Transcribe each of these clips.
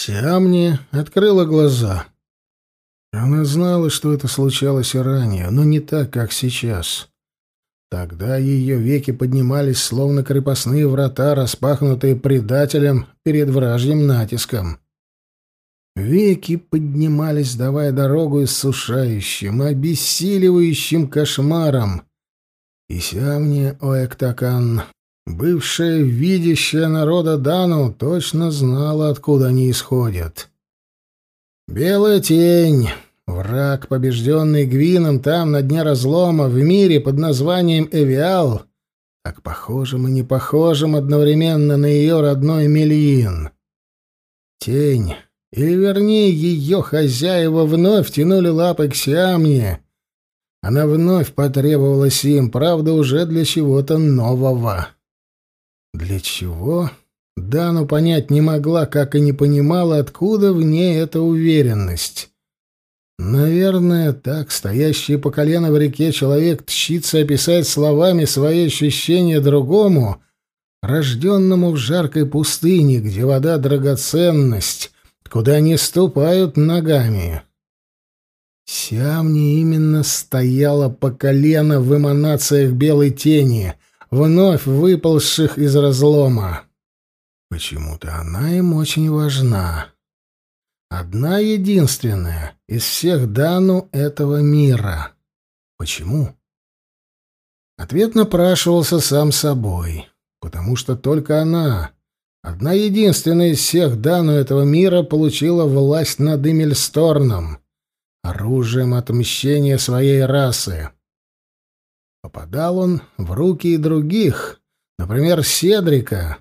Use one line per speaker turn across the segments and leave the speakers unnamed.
Сиамни открыла глаза. Она знала, что это случалось и ранее, но не так, как сейчас. Тогда ее веки поднимались, словно крепостные врата, распахнутые предателем перед вражьим натиском. Веки поднимались, давая дорогу иссушающим, обессиливающим кошмарам. И Сиамни Оэктакан Бывшая видящая народа Дану точно знала, откуда они исходят. Белая тень, враг, побежденный Гвином там, на дне разлома, в мире под названием Эвиал, так похожим и не похожим одновременно на ее родной Мельин. Тень, или вернее ее хозяева вновь тянули лапы к Сиамне. Она вновь потребовалась им, правда, уже для чего-то нового. Для чего? Дану понять не могла, как и не понимала, откуда в ней эта уверенность. Наверное, так стоящий по колено в реке человек тщится описать словами свои ощущения другому, рожденному в жаркой пустыне, где вода — драгоценность, куда не ступают ногами. Сямни именно стояла по колено в эманациях белой тени — вновь выползших из разлома. Почему-то она им очень важна. Одна единственная из всех Дану этого мира. Почему? Ответ напрашивался сам собой. Потому что только она, одна единственная из всех Дану этого мира, получила власть над Эмильсторном, оружием отмщения своей расы. Попадал он в руки и других, например, Седрика,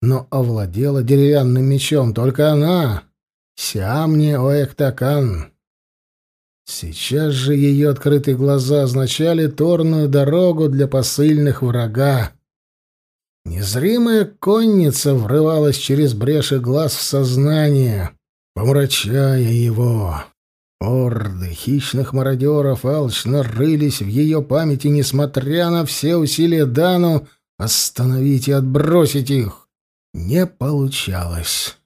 но овладела деревянным мечом только она, Сиамни Оэктакан. Сейчас же ее открытые глаза означали торную дорогу для посыльных врага. Незримая конница врывалась через бреши глаз в сознание, помрачая его. Орды хищных мародеров алчно рылись в ее памяти, несмотря на все усилия Дану остановить и отбросить их. Не получалось.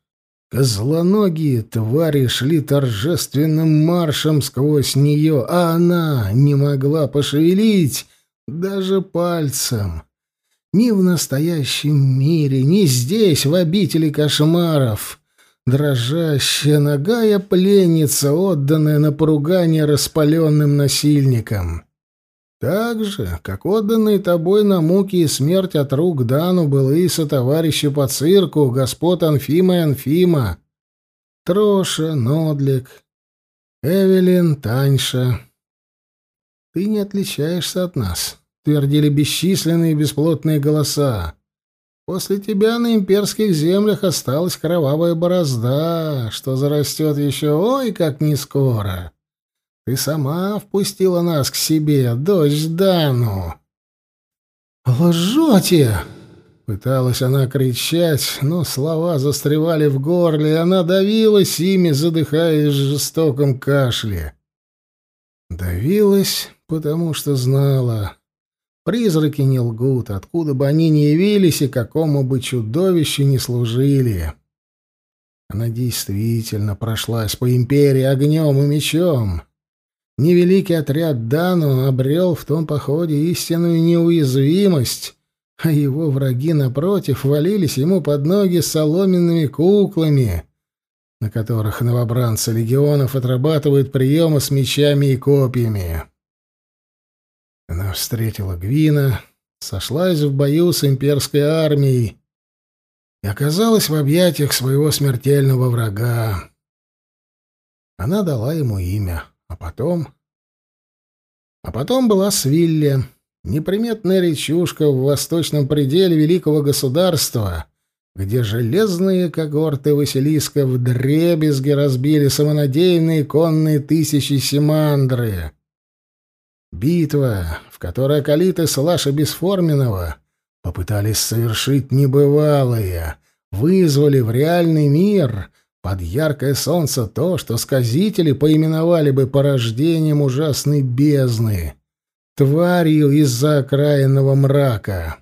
Козлоногие твари шли торжественным маршем сквозь нее, а она не могла пошевелить даже пальцем. Ни в настоящем мире, ни здесь, в обители кошмаров. Дрожащая ногая пленница, отданная на поругание распаленным насильникам. Так же, как отданный тобой на муки и смерть от рук Дану былые сотоварищи по цирку, господ Анфима и Анфима, Троша, Нодлик, Эвелин, Таньша. «Ты не отличаешься от нас», — твердили бесчисленные бесплотные голоса. После тебя на имперских землях осталась кровавая борозда, что зарастет еще ой как не скоро. Ты сама впустила нас к себе, дочь Дану. «Лжете!» — пыталась она кричать, но слова застревали в горле, и она давилась ими, задыхаясь в жестоком кашле. Давилась, потому что знала, Призраки не лгут, откуда бы они ни явились и какому бы чудовищу ни служили. Она действительно прошлась по империи огнем и мечом. Невеликий отряд Дану обрел в том походе истинную неуязвимость, а его враги, напротив, валились ему под ноги соломенными куклами, на которых новобранцы легионов отрабатывают приемы с мечами и копьями. Она встретила Гвина, сошлась в бою с имперской армией и оказалась в объятиях своего смертельного врага. Она дала ему имя, а потом... А потом была Свилле, неприметная речушка в восточном пределе великого государства, где железные когорты Василиска вдребезги разбили самонадеянные конные тысячи Симандры. Битва, в которой Акалиты Слаша Бесформенного попытались совершить небывалое, вызвали в реальный мир под яркое солнце то, что сказители поименовали бы порождением ужасной бездны, тварью из-за окраинного мрака.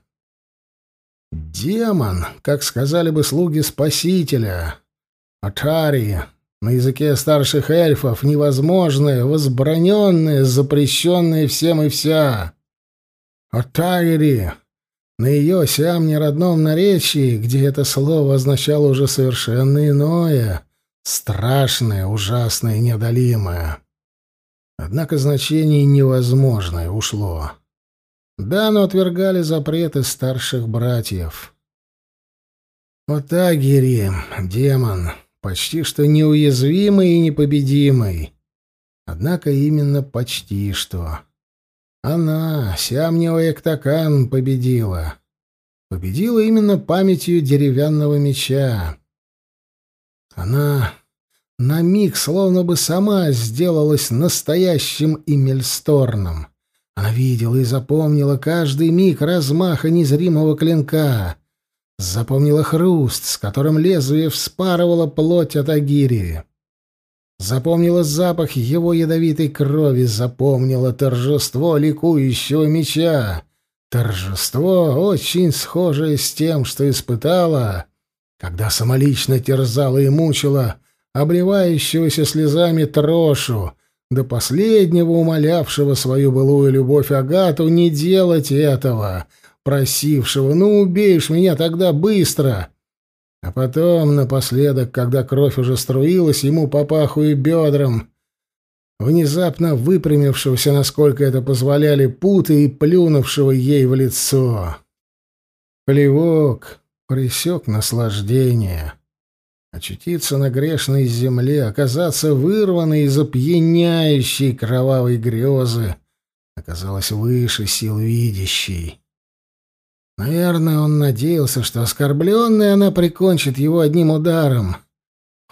Демон, как сказали бы слуги Спасителя, Атари, на языке старших эльфов, невозможное, возбраненное, запрещенное всем и вся. Атари, на ее сям неродном наречии, где это слово означало уже совершенно иное, страшное, ужасное, неодолимое. Однако значение невозможное ушло. Да, но отвергали запреты старших братьев. Вот Агири, демон, почти что неуязвимый и непобедимый. Однако именно почти что. Она, Сямнева Эктакан, победила. Победила именно памятью деревянного меча. Она на миг словно бы сама сделалась настоящим Имельсторном. Она видела и запомнила каждый миг размаха незримого клинка. Запомнила хруст, с которым лезвие вспарывало плоть от Агири. Запомнила запах его ядовитой крови, запомнила торжество ликующего меча. Торжество, очень схожее с тем, что испытала, когда самолично терзала и мучила обливающегося слезами трошу, до последнего умолявшего свою былую любовь Агату не делать этого, просившего «ну убейш меня тогда быстро», а потом, напоследок, когда кровь уже струилась ему по паху и бедрам, внезапно выпрямившегося, насколько это позволяли путы, и плюнувшего ей в лицо. Плевок присек наслаждение. Очутиться на грешной земле, оказаться вырванной из опьяняющей кровавой грезы, оказалось выше сил видящей. Наверное, он надеялся, что оскорбленная она прикончит его одним ударом.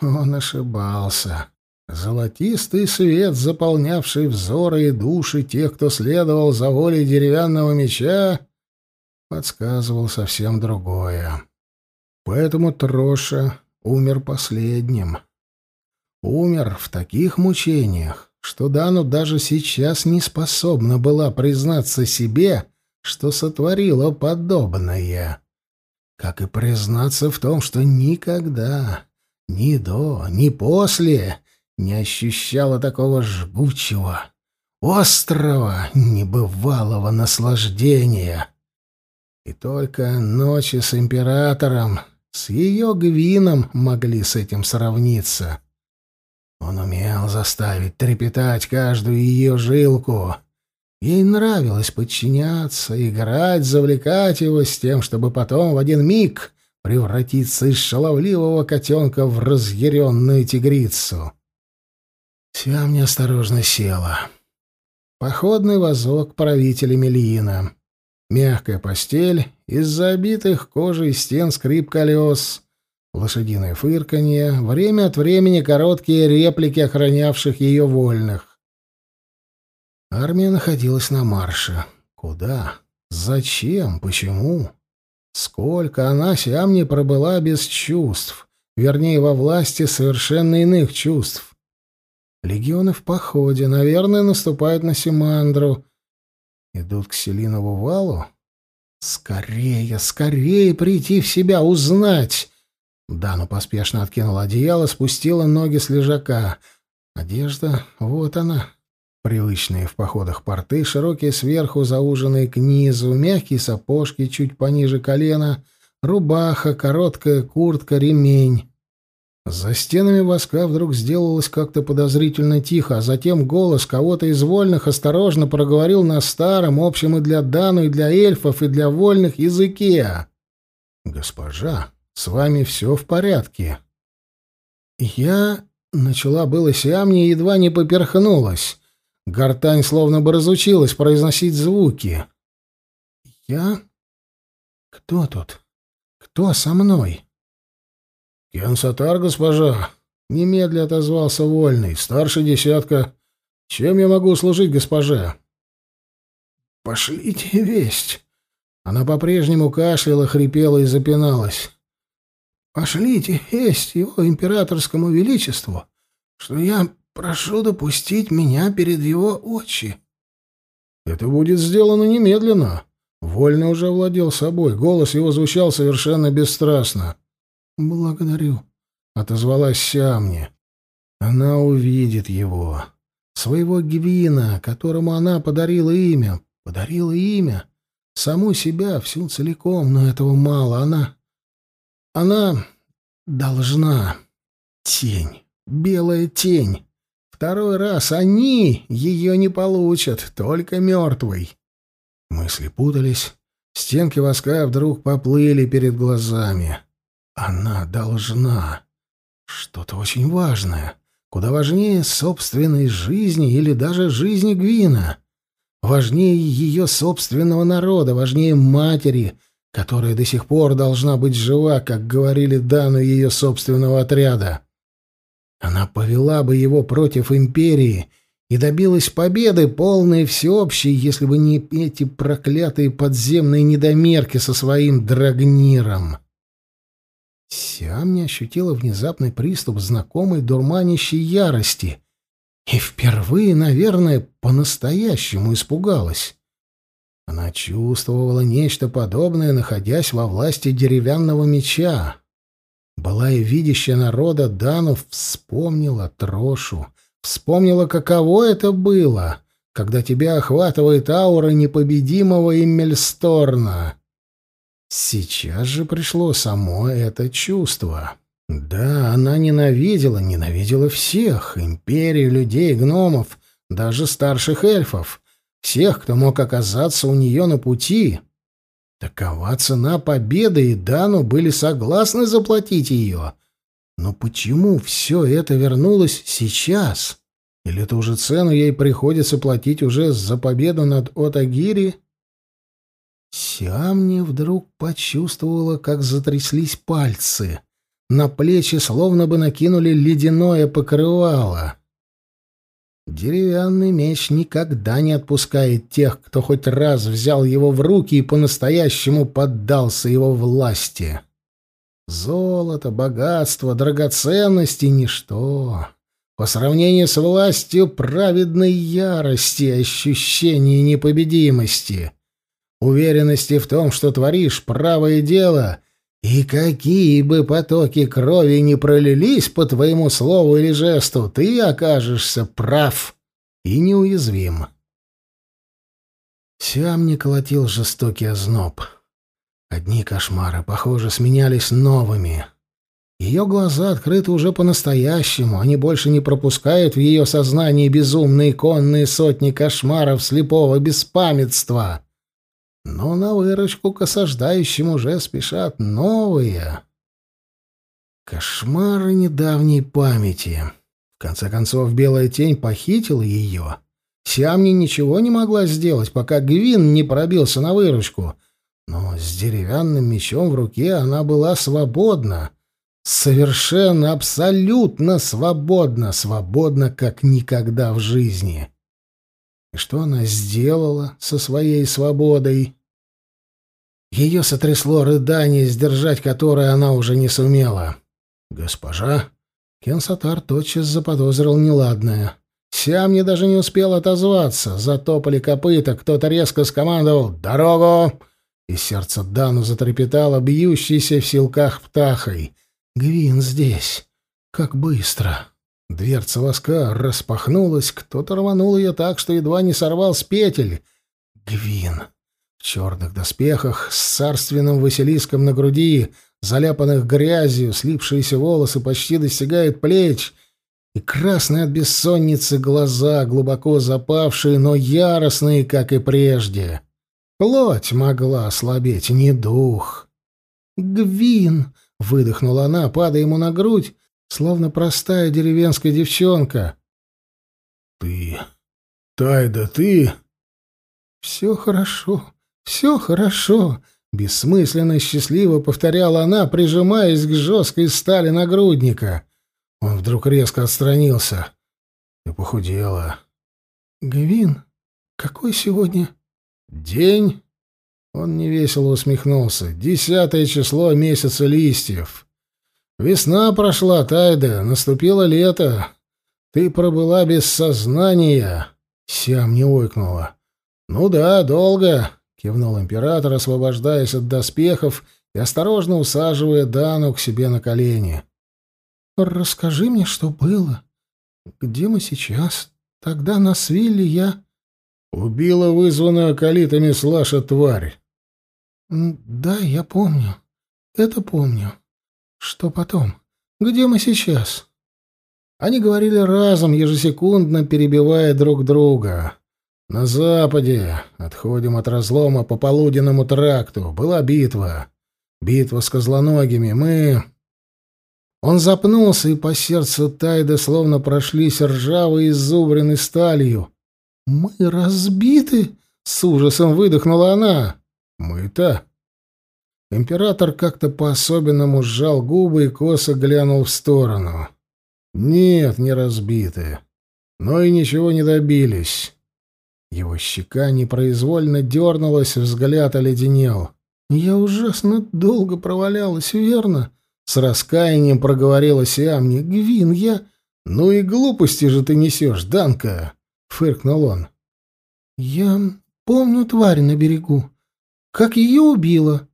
Он ошибался. Золотистый свет, заполнявший взоры и души тех, кто следовал за волей деревянного меча, подсказывал совсем другое. Поэтому Троша умер последним. Умер в таких мучениях, что Дану даже сейчас не способна была признаться себе, что сотворила подобное. Как и признаться в том, что никогда, ни до, ни после не ощущала такого жгучего, острого, небывалого наслаждения. И только ночи с императором, с ее гвином могли с этим сравниться. Он умел заставить трепетать каждую ее жилку — Ей нравилось подчиняться, играть, завлекать его с тем, чтобы потом в один миг превратиться из шаловливого котенка в разъяренную тигрицу. Сям неосторожно села. Походный вазок правителя Мельина. Мягкая постель, из-за обитых кожей стен скрип колес, лошадиное фырканье, время от времени короткие реплики охранявших ее вольных. Армия находилась на марше. Куда? Зачем? Почему? Сколько она сям не пробыла без чувств, вернее, во власти совершенно иных чувств. Легионы в походе, наверное, наступают на Симандру. Идут к Селинову валу? Скорее, скорее прийти в себя, узнать! Дану поспешно откинула одеяло, спустила ноги с лежака. Одежда, вот она, Привычные в походах порты, широкие сверху, зауженные к низу, мягкие сапожки чуть пониже колена, рубаха, короткая куртка, ремень. За стенами воска вдруг сделалось как-то подозрительно тихо, а затем голос кого-то из вольных осторожно проговорил на старом, общем и для Дану, и для эльфов, и для вольных языке. «Госпожа, с вами все в порядке». «Я...» — начала было Сиамни едва не поперхнулась. Гортань словно бы разучилась произносить звуки. «Я? Кто тут? Кто со мной?» «Кенсатар, госпожа!» — немедля отозвался Вольный. «Старший десятка. Чем я могу служить госпоже?» «Пошлите весть!» Она по-прежнему кашляла, хрипела и запиналась. «Пошлите весть его императорскому величеству, что я Прошу допустить меня перед его очи. Это будет сделано немедленно. Вольно уже овладел собой. Голос его звучал совершенно бесстрастно. Благодарю. — отозвалась Сямни. «Она увидит его, своего Гвина, которому она подарила имя, подарила имя, саму себя, всю целиком, но этого мало. Она... она должна... Тень, белая тень. Второй раз они ее не получат, только мертвый». Мысли путались, стенки воска вдруг поплыли перед глазами. Она должна. Что-то очень важное. Куда важнее собственной жизни или даже жизни Гвина. Важнее ее собственного народа, важнее матери, которая до сих пор должна быть жива, как говорили Дану ее собственного отряда. Она повела бы его против империи и добилась победы, полной всеобщей, если бы не эти проклятые подземные недомерки со своим драгниром. Сиам не ощутила внезапный приступ знакомой дурманящей ярости и впервые, наверное, по-настоящему испугалась. Она чувствовала нечто подобное, находясь во власти деревянного меча. Былая видящая народа Данов вспомнила Трошу, вспомнила, каково это было, когда тебя охватывает аура непобедимого Иммельсторна. Сейчас же пришло само это чувство. Да, она ненавидела, ненавидела всех, империю, людей, гномов, даже старших эльфов, всех, кто мог оказаться у нее на пути. Такова цена победы, и Дану были согласны заплатить ее. Но почему все это вернулось сейчас? Или эту же цену ей приходится платить уже за победу над Отагири? Сиамни вдруг почувствовала, как затряслись пальцы. На плечи словно бы накинули ледяное покрывало. Деревянный меч никогда не отпускает тех, кто хоть раз взял его в руки и по-настоящему поддался его власти. Золото, богатство, драгоценности — ничто. По сравнению с властью праведной ярости, ощущения непобедимости — уверенности в том, что творишь правое дело, и какие бы потоки крови не пролились по твоему слову или жесту, ты окажешься прав и неуязвим. Сям не колотил жестокий озноб. Одни кошмары, похоже, сменялись новыми. Ее глаза открыты уже по-настоящему, они больше не пропускают в ее сознании безумные конные сотни кошмаров слепого беспамятства но на выручку к осаждающим уже спешат новые. Кошмары недавней памяти. В конце концов, белая тень похитила ее. Сиамни ничего не могла сделать, пока Гвин не пробился на выручку. Но с деревянным мечом в руке она была свободна. Совершенно, абсолютно свободна. Свободна, как никогда в жизни. И что она сделала со своей свободой? Ее сотрясло рыдание, сдержать которое она уже не сумела. «Госпожа?» Кенсатар тотчас заподозрил неладное. Сям не даже не успел отозваться. Затопали копыта, кто-то резко скомандовал «Дорогу!» И сердце Дану затрепетало, бьющейся в силках птахой. «Гвин здесь! Как быстро!» Дверца воска распахнулась, кто-то рванул ее так, что едва не сорвал с петель. Гвин. В черных доспехах, с царственным василиском на груди, заляпанных грязью, слипшиеся волосы почти достигают плеч, и красные от бессонницы глаза, глубоко запавшие, но яростные, как и прежде. Плоть могла ослабеть, не дух. «Гвин!» — выдохнула она, падая ему на грудь, словно простая деревенская девчонка. «Ты... Тайда, ты...» «Все хорошо, все хорошо», — бессмысленно счастливо повторяла она, прижимаясь к жесткой стали нагрудника. Он вдруг резко отстранился. «Ты похудела». «Гвин, какой сегодня?» «День?» Он невесело усмехнулся. «Десятое число месяца листьев». Весна прошла, Тайда, наступило лето. Ты пробыла без сознания. Сям не ойкнула. Ну да, долго, кивнул император, освобождаясь от доспехов и осторожно усаживая Дану к себе на колени. расскажи мне, что было. Где мы сейчас? Тогда на свилле я...»
«Убила вызванную калитами Слаша тварь».
«Да, я помню. Это помню. Что потом? Где мы сейчас?» Они говорили разом, ежесекундно перебивая друг друга. На западе, отходим от разлома по полуденному тракту, была битва. Битва с козлоногими. Мы... Он запнулся, и по сердцу Тайда словно прошлись ржавой изубренной сталью. «Мы разбиты?» — с ужасом выдохнула она. «Мы-то...» Император как-то по-особенному сжал губы и косо глянул в сторону. «Нет, не разбиты. Но и ничего не добились». Его щека непроизвольно дернулась, взгляд оледенел. «Я ужасно долго провалялась, верно?» С раскаянием проговорила Сиамни. «Гвин, я...» «Ну и глупости же ты несешь, Данка!» — фыркнул он. «Я помню тварь на берегу. Как ее убила.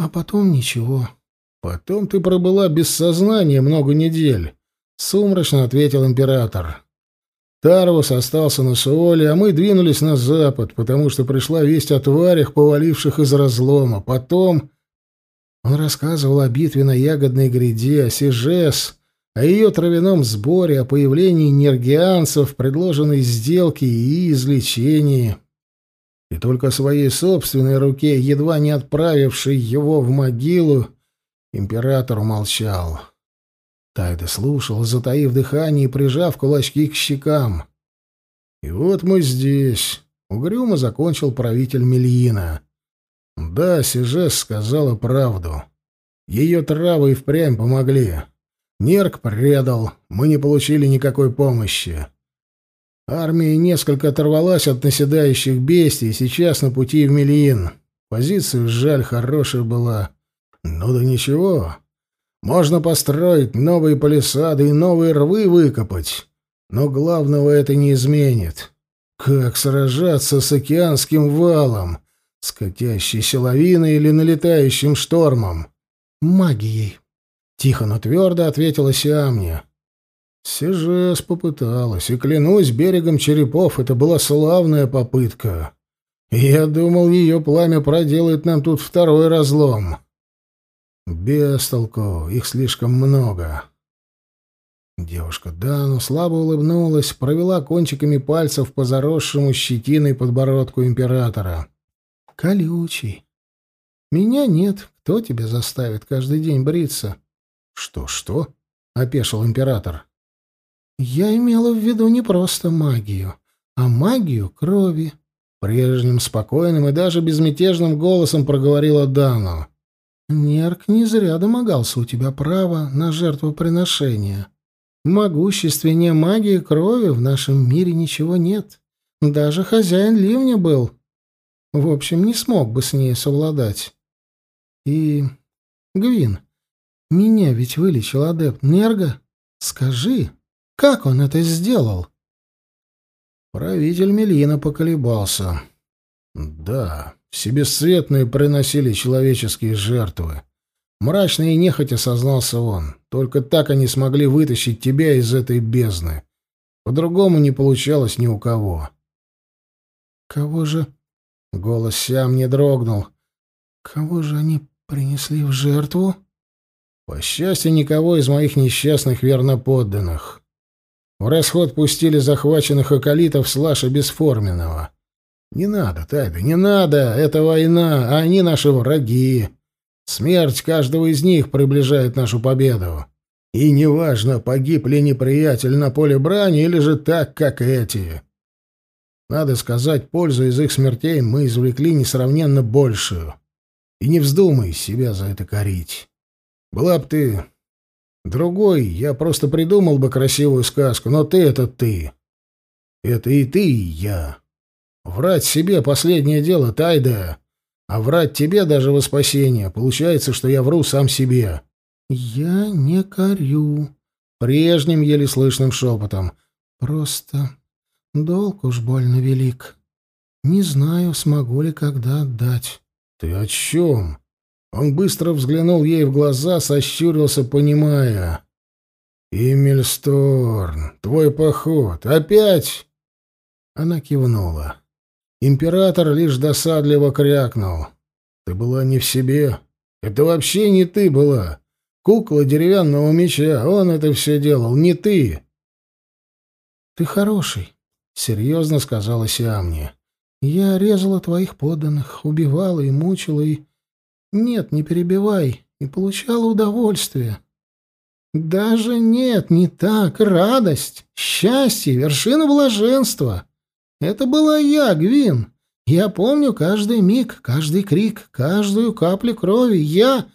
А потом ничего». «Потом ты пробыла без сознания много недель», — сумрачно ответил император. Тарвус остался на Суоле, а мы двинулись на запад, потому что пришла весть о тварях, поваливших из разлома. Потом... Он рассказывал о битве на Ягодной гряде, о Сижес, о ее травяном сборе, о появлении нергианцев, предложенной сделке и излечении. И только своей собственной руке, едва не отправившей его в могилу, император молчал. Тайда слушал, затаив дыхание и прижав кулачки к щекам. «И вот мы здесь», — угрюмо закончил правитель Мельина. «Да, Сижес сказала правду. Ее травы и впрямь помогли. Нерк предал, мы не получили никакой помощи. Армия несколько оторвалась от наседающих бестий, сейчас на пути в Мельин. Позиция, жаль, хорошая была. Ну да ничего, можно построить новые палисады и новые рвы выкопать, но главного это не изменит. Как сражаться с океанским валом, с катящейся лавиной или налетающим штормом? Магией. Тихо, но твердо ответила Сиамния. Сижес попыталась, и, клянусь берегом черепов, это была славная попытка. Я думал, ее пламя проделает нам тут второй разлом. Без толку, их слишком много. Девушка Дану слабо улыбнулась, провела кончиками пальцев по заросшему щетиной подбородку императора. «Колючий. Меня нет. Кто тебя заставит каждый день бриться?» «Что-что?» — опешил император. «Я имела в виду не просто магию, а магию крови», — прежним спокойным и даже безмятежным голосом проговорила Дану. Нерк не зря домогался у тебя права на жертвоприношение. Могущественнее магии крови в нашем мире ничего нет. Даже хозяин ливня был. В общем, не смог бы с ней совладать. И... Гвин, меня ведь вылечил адепт Нерга. Скажи, как он это сделал?» Правитель Мелина поколебался. «Да, все бесцветные приносили человеческие жертвы. Мрачно и нехотя сознался он. Только так они смогли вытащить тебя из этой бездны. По-другому не получалось ни у кого. «Кого же...» — голос Сям не дрогнул. «Кого же они принесли в жертву?» «По счастью, никого из моих несчастных верноподданных. В расход пустили захваченных околитов Слаша Бесформенного. Не надо, Тайда, не надо. Это война, а они наши враги. Смерть каждого из них приближает нашу победу. И неважно, погиб ли неприятель на поле брани или же так, как эти. Надо сказать, пользу из их смертей мы извлекли несравненно большую. И не вздумай себя за это корить. Была б ты другой, я просто придумал бы красивую сказку, но ты — это ты. Это и ты, и я. Врать себе — последнее дело, Тайда. А врать тебе даже во спасение. Получается, что я вру сам себе. Я не корю. Прежним еле слышным шепотом. Просто долг уж больно велик. Не знаю, смогу ли когда отдать. Ты о чем? Он быстро взглянул ей в глаза, сощурился, понимая. Мильсторн, твой поход. Опять?» Она кивнула. Император лишь досадливо крякнул. «Ты была не в себе. Это вообще не ты была. Кукла деревянного меча, он это все делал, не ты». «Ты хороший», — серьезно сказала Сиамни. «Я резала твоих подданных, убивала и мучила, и... Нет, не перебивай, и получала удовольствие». «Даже нет, не так. Радость, счастье, вершина блаженства. Это была я, Гвин. Я помню каждый миг, каждый крик, каждую каплю крови. Я...»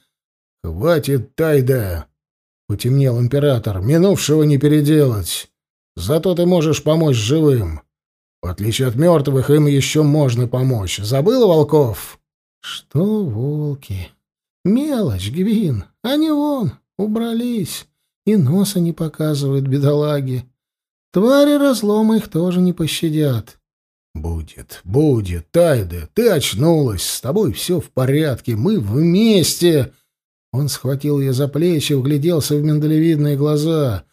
«Хватит, Тайда!» — потемнел император. «Минувшего не переделать. Зато ты можешь помочь живым. В отличие от мертвых, им еще можно помочь. Забыл волков?»
«Что волки? Мелочь, Гвин. Они вон, убрались. И носа не показывают, бедолаги. Твари разлома их тоже не пощадят.
«Будет, будет, Тайда, ты очнулась, с тобой все в порядке, мы вместе!» Он схватил ее за плечи, вгляделся в миндалевидные глаза.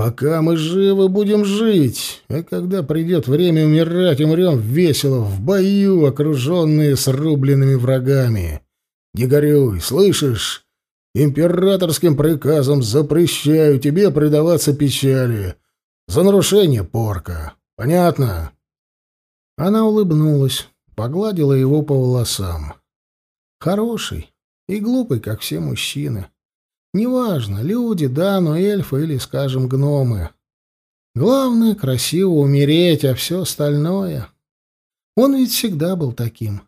«Пока мы живы, будем жить, а когда придет время умирать, умрем весело, в бою, окруженные срубленными врагами. Не горюй, слышишь? Императорским приказом запрещаю тебе предаваться печали. За нарушение порка. Понятно?»
Она улыбнулась, погладила его по волосам. «Хороший и глупый, как все мужчины. Неважно, люди, да, но эльфы или, скажем, гномы. Главное — красиво умереть, а все остальное... Он ведь всегда был таким.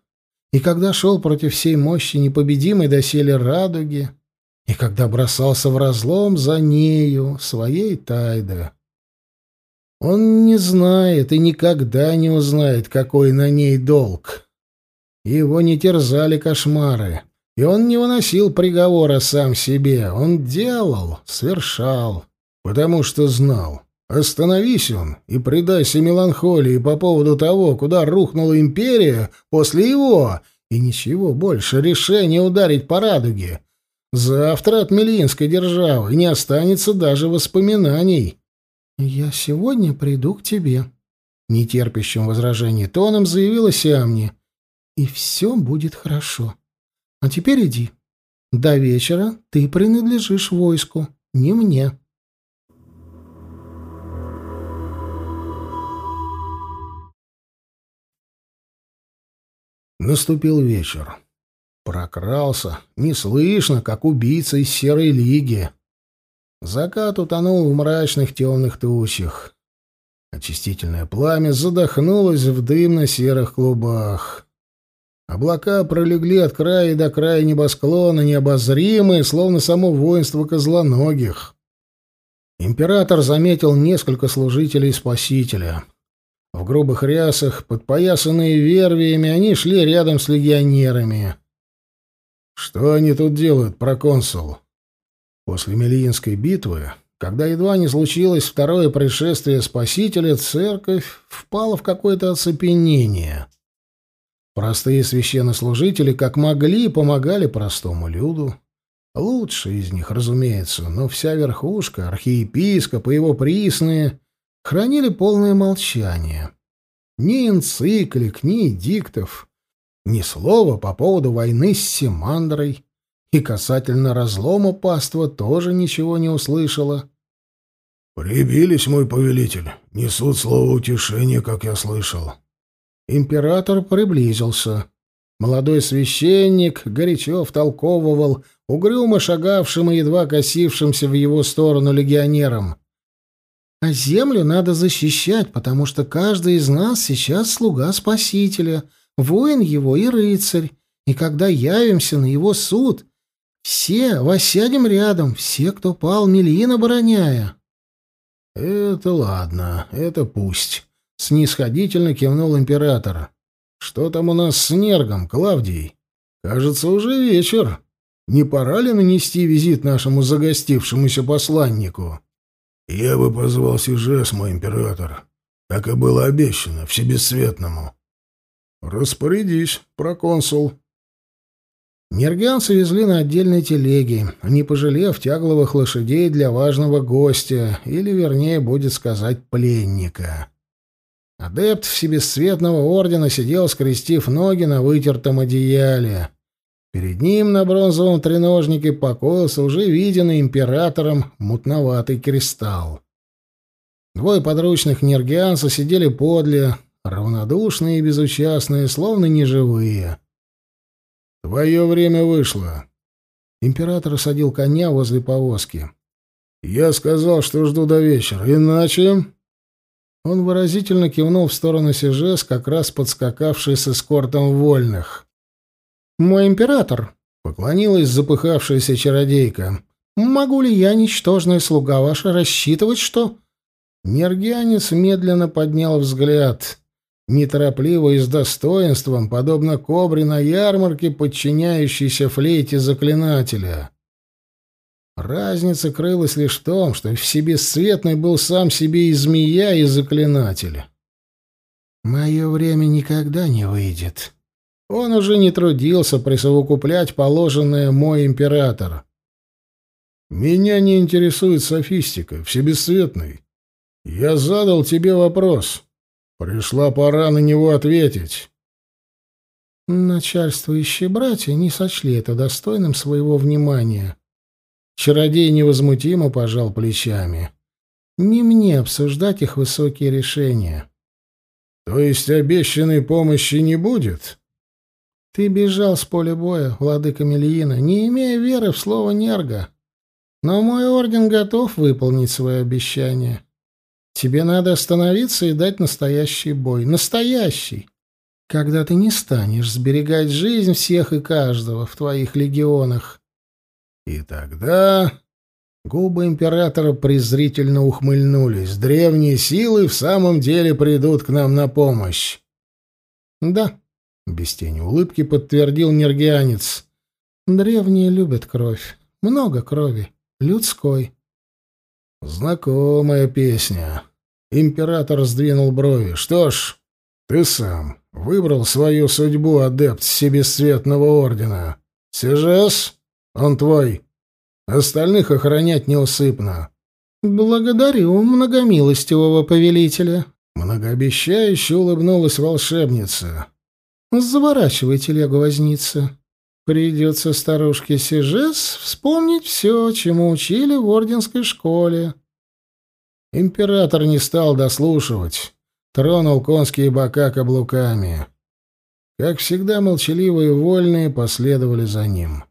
И когда шел против всей мощи непобедимой доселе радуги, и когда бросался в разлом за нею, своей Тайде. Он не знает и никогда не узнает, какой на ней долг. Его не терзали кошмары, и он не выносил приговора сам себе. Он делал, совершал, потому что знал. Остановись он и предайся меланхолии по поводу того, куда рухнула империя после его, и ничего больше решения ударить по радуге — Завтра от Мелинской державы не останется даже воспоминаний. «Я сегодня приду к тебе», — нетерпящим возражений тоном заявила Сиамни. «И все будет хорошо. А теперь иди. До вечера ты принадлежишь войску, не мне».
Наступил вечер. Прокрался, неслышно, как убийца из Серой Лиги. Закат утонул в мрачных темных тучах. Очистительное пламя задохнулось в дымно-серых клубах. Облака пролегли от края до края небосклона, необозримые, словно само воинство козлоногих. Император заметил несколько служителей Спасителя. В грубых рясах, подпоясанные вервиями, они шли рядом с легионерами. Что они тут делают, проконсул? После Мелиинской битвы, когда едва не случилось второе пришествие Спасителя, церковь впала в какое-то оцепенение. Простые священнослужители, как могли, помогали простому люду. Лучшие из них, разумеется, но вся верхушка, архиепископ и его присные, хранили полное молчание. Ни энциклик, ни диктов ни слова по поводу войны с Симандрой, и касательно разлома паства тоже ничего не услышала.
«Прибились, мой повелитель. Несут слово утешения, как я слышал».
Император приблизился. Молодой священник горячо втолковывал угрюмо шагавшим и едва косившимся в его сторону легионерам.
«А землю надо защищать, потому что каждый из нас сейчас слуга Спасителя», воин его и рыцарь, и когда явимся на его суд, все воссядем рядом, все, кто пал Мельин обороняя».
«Это ладно, это пусть», — снисходительно кивнул император. «Что там у нас с Нергом, Клавдий? Кажется, уже вечер. Не пора ли нанести визит нашему загостившемуся посланнику?»
«Я бы позвал Сижес, мой император, как и было обещано, всебесцветному».
«Распорядись, проконсул».
Нергянцы везли на отдельной телеге, не пожалев тягловых лошадей для важного гостя, или, вернее, будет сказать, пленника. Адепт всебесцветного ордена сидел, скрестив ноги на вытертом одеяле. Перед ним на бронзовом треножнике покоился уже виденный императором мутноватый кристалл. Двое подручных нергианца сидели подле, равнодушные и безучастные, словно неживые.
«Твое время вышло».
Император осадил коня возле повозки.
«Я сказал, что жду до вечера, иначе...»
Он выразительно кивнул в сторону Сижес, как раз подскакавший с эскортом вольных. «Мой император», — поклонилась запыхавшаяся чародейка, — «могу ли я, ничтожная слуга ваша, рассчитывать, что...» Нергианец медленно поднял взгляд неторопливо и с достоинством, подобно кобре на ярмарке, подчиняющейся флейте заклинателя. Разница крылась лишь в том, что всебесцветный был сам себе и змея, и заклинатель. «Мое время никогда не выйдет». Он уже не трудился присовокуплять положенное мой император.
«Меня не интересует софистика, всебесцветный. Я задал тебе вопрос. Пришла пора на него ответить.
Начальствующие братья не сочли это достойным своего внимания. Чародей невозмутимо пожал плечами. Не мне обсуждать их высокие решения.
То есть обещанной помощи не будет?
Ты бежал с поля боя, владыка Мельина, не имея веры в слово Нерга. Но мой орден готов выполнить свое обещание. Тебе надо остановиться и дать настоящий бой. Настоящий! Когда ты не станешь сберегать жизнь всех и каждого в твоих легионах.
И тогда... Губы императора презрительно ухмыльнулись. Древние силы в самом деле придут к нам на помощь.
Да, без тени улыбки подтвердил нергианец. Древние любят кровь. Много крови. Людской.
Знакомая песня. Император сдвинул брови. Что ж, ты сам выбрал свою судьбу, адепт Себесцветного ордена. Сижес, он твой. Остальных охранять неусыпно.
Благодарю многомилостивого повелителя.
Многообещающе улыбнулась волшебница.
Заворачивай телегу возница. Придется старушке Сижес вспомнить все, чему учили в орденской школе.
Император не стал дослушивать, тронул конские бока каблуками. Как всегда, молчаливые вольные последовали за ним.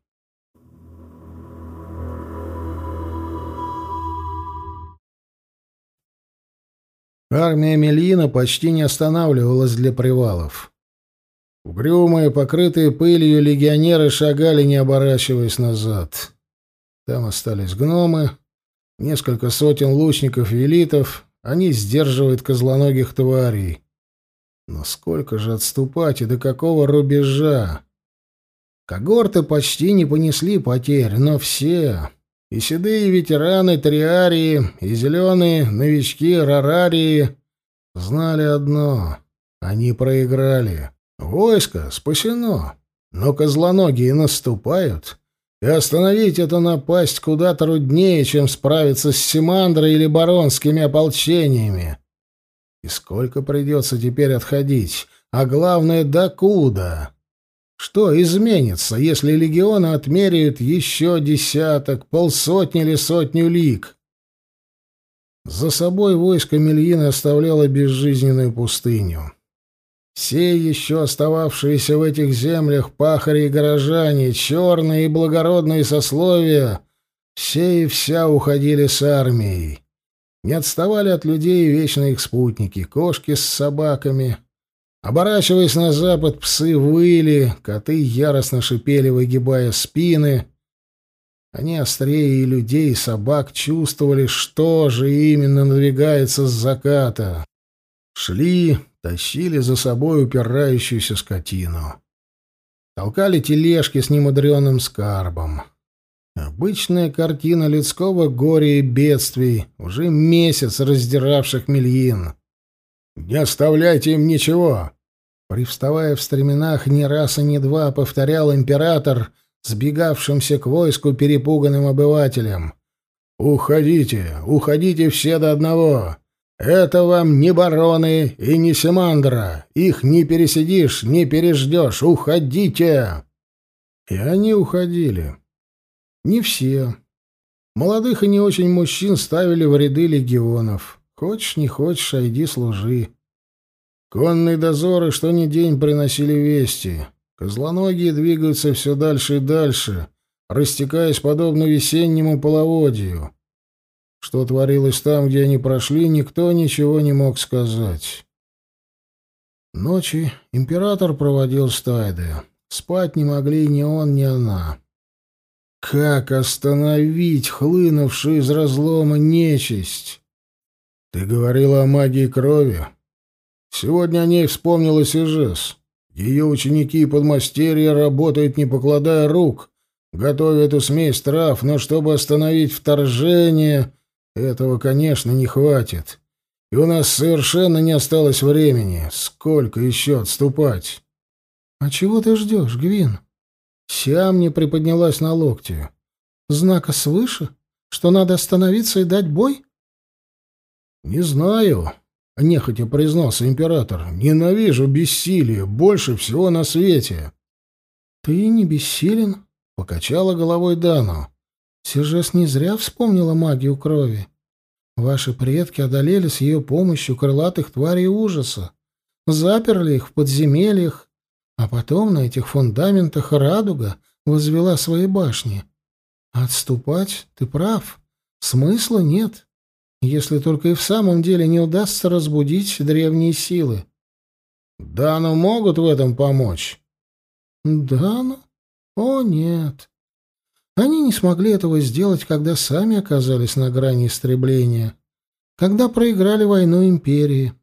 Армия Мелина почти не останавливалась для привалов. Угрюмые, покрытые пылью легионеры шагали, не оборачиваясь назад. Там остались гномы, несколько сотен лучников-велитов, они сдерживают козлоногих тварей. Но сколько же отступать и до какого рубежа? Когорты почти не понесли потерь, но все, и седые ветераны Триарии, и зеленые новички Рарарии, знали одно — они проиграли. Войско спасено, но козлоногие наступают, и остановить эту напасть куда труднее, чем справиться с Симандрой или баронскими ополчениями. И сколько придется теперь отходить, а главное, докуда? Что изменится, если легионы отмеряют еще десяток, полсотни или сотню лиг? За собой войско Мельина оставляло безжизненную пустыню. Все еще остававшиеся в этих землях пахари и горожане, черные и благородные сословия, все и вся уходили с армией. Не отставали от людей вечные их спутники, кошки с собаками. Оборачиваясь на запад, псы выли, коты яростно шипели, выгибая спины. Они острее и людей, и собак чувствовали, что же именно надвигается с заката. Шли, тащили за собой упирающуюся скотину. Толкали тележки с немудреным скарбом. Обычная картина людского горя и бедствий, уже месяц раздиравших мильин. «Не оставляйте им ничего!» Привставая в стременах, ни раз и ни два повторял император,
сбегавшимся к войску перепуганным обывателям. «Уходите, уходите все до одного. Это вам не бароны и не Семандра. Их не пересидишь, не переждешь. Уходите!» И они уходили. Не все. Молодых и не очень мужчин ставили в ряды легионов. Хочешь, не хочешь, а иди служи. Конные дозоры что ни день приносили вести. Козлоногие двигаются все дальше и дальше, растекаясь подобно весеннему половодью. Что творилось там, где они прошли, никто ничего не мог сказать. Ночи император проводил с Тайдой. Спать не могли ни он, ни она. Как остановить хлынувшую из разлома нечисть? Ты говорила о магии крови. Сегодня о ней вспомнилась Ижес. Ее ученики и подмастерья работают, не покладая рук, готовя эту смесь трав, но чтобы остановить вторжение, этого, конечно, не хватит. И у нас совершенно не осталось времени. Сколько еще отступать? — А чего ты ждешь, Гвин? Сиам не приподнялась на локте. — Знака свыше? Что надо остановиться и дать бой? — Не знаю, — нехотя признался император. — Ненавижу бессилие больше всего на свете. — Ты не бессилен? — покачала головой Дану. Сержес не зря вспомнила магию крови. Ваши предки одолели с ее помощью крылатых тварей ужаса, заперли их в подземельях, а потом на этих фундаментах радуга возвела свои башни. Отступать ты прав, смысла нет если только и в самом деле не удастся разбудить древние силы. Да, но могут в этом помочь. Да, но... О, нет. Они не смогли этого сделать, когда сами оказались на грани истребления, когда проиграли войну империи.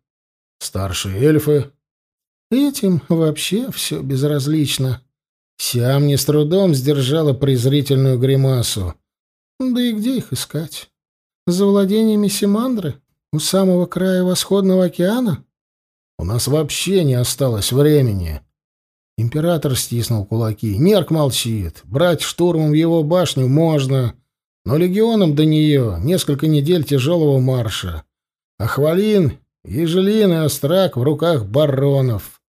Старшие эльфы... Этим вообще все безразлично. Сиам не с трудом сдержала презрительную гримасу. Да и где их искать? За владениями Симандры? У самого края Восходного океана? У нас вообще не осталось времени. Император стиснул кулаки. Нерк молчит. Брать штурмом его башню можно, но легионам до нее несколько недель тяжелого марша. А Хвалин, Ежелин и Острак в руках баронов.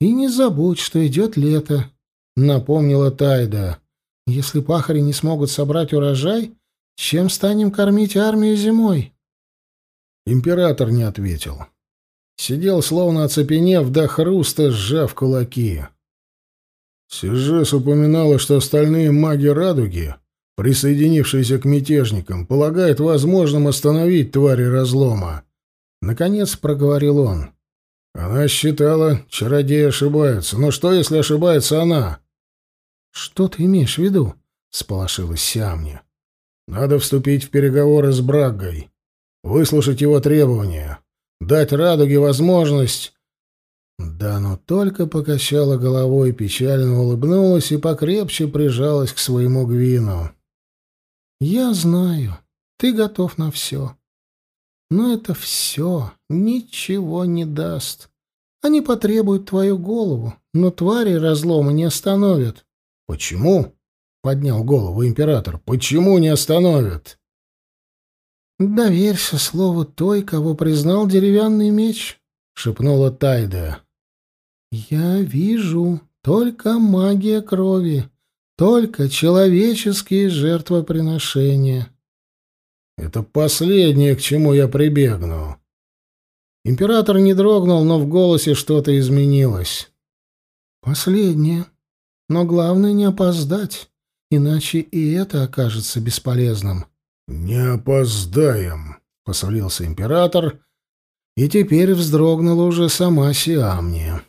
И не забудь, что идет лето, напомнила Тайда. Если пахари не смогут собрать урожай, чем станем кормить армию зимой? Император не ответил. Сидел, словно оцепенев до хруста, сжав кулаки. Сижес упоминала, что остальные маги Радуги, присоединившиеся к мятежникам, полагают возможным остановить твари разлома. Наконец проговорил он. Она считала, чародеи ошибаются. Но что, если ошибается она? — Что ты имеешь в виду? — сполошилась Сиамня. Надо вступить в переговоры с Браггой, выслушать его требования, дать Радуге возможность... Да, но только покачала головой, печально улыбнулась и покрепче прижалась к своему Гвину. «Я знаю, ты готов на все. Но это все ничего не даст. Они потребуют твою голову, но твари разлома не остановят». «Почему?» — поднял голову император. «Почему не остановят?» «Доверься слову той, кого признал деревянный меч», — шепнула Тайда. «Я вижу только магия крови, только человеческие жертвоприношения». «Это последнее, к чему я прибегну». Император не дрогнул, но в голосе что-то изменилось. «Последнее. Но главное не опоздать иначе и это окажется бесполезным. «Не опоздаем», — посолился император, и теперь вздрогнула уже сама Сиамния.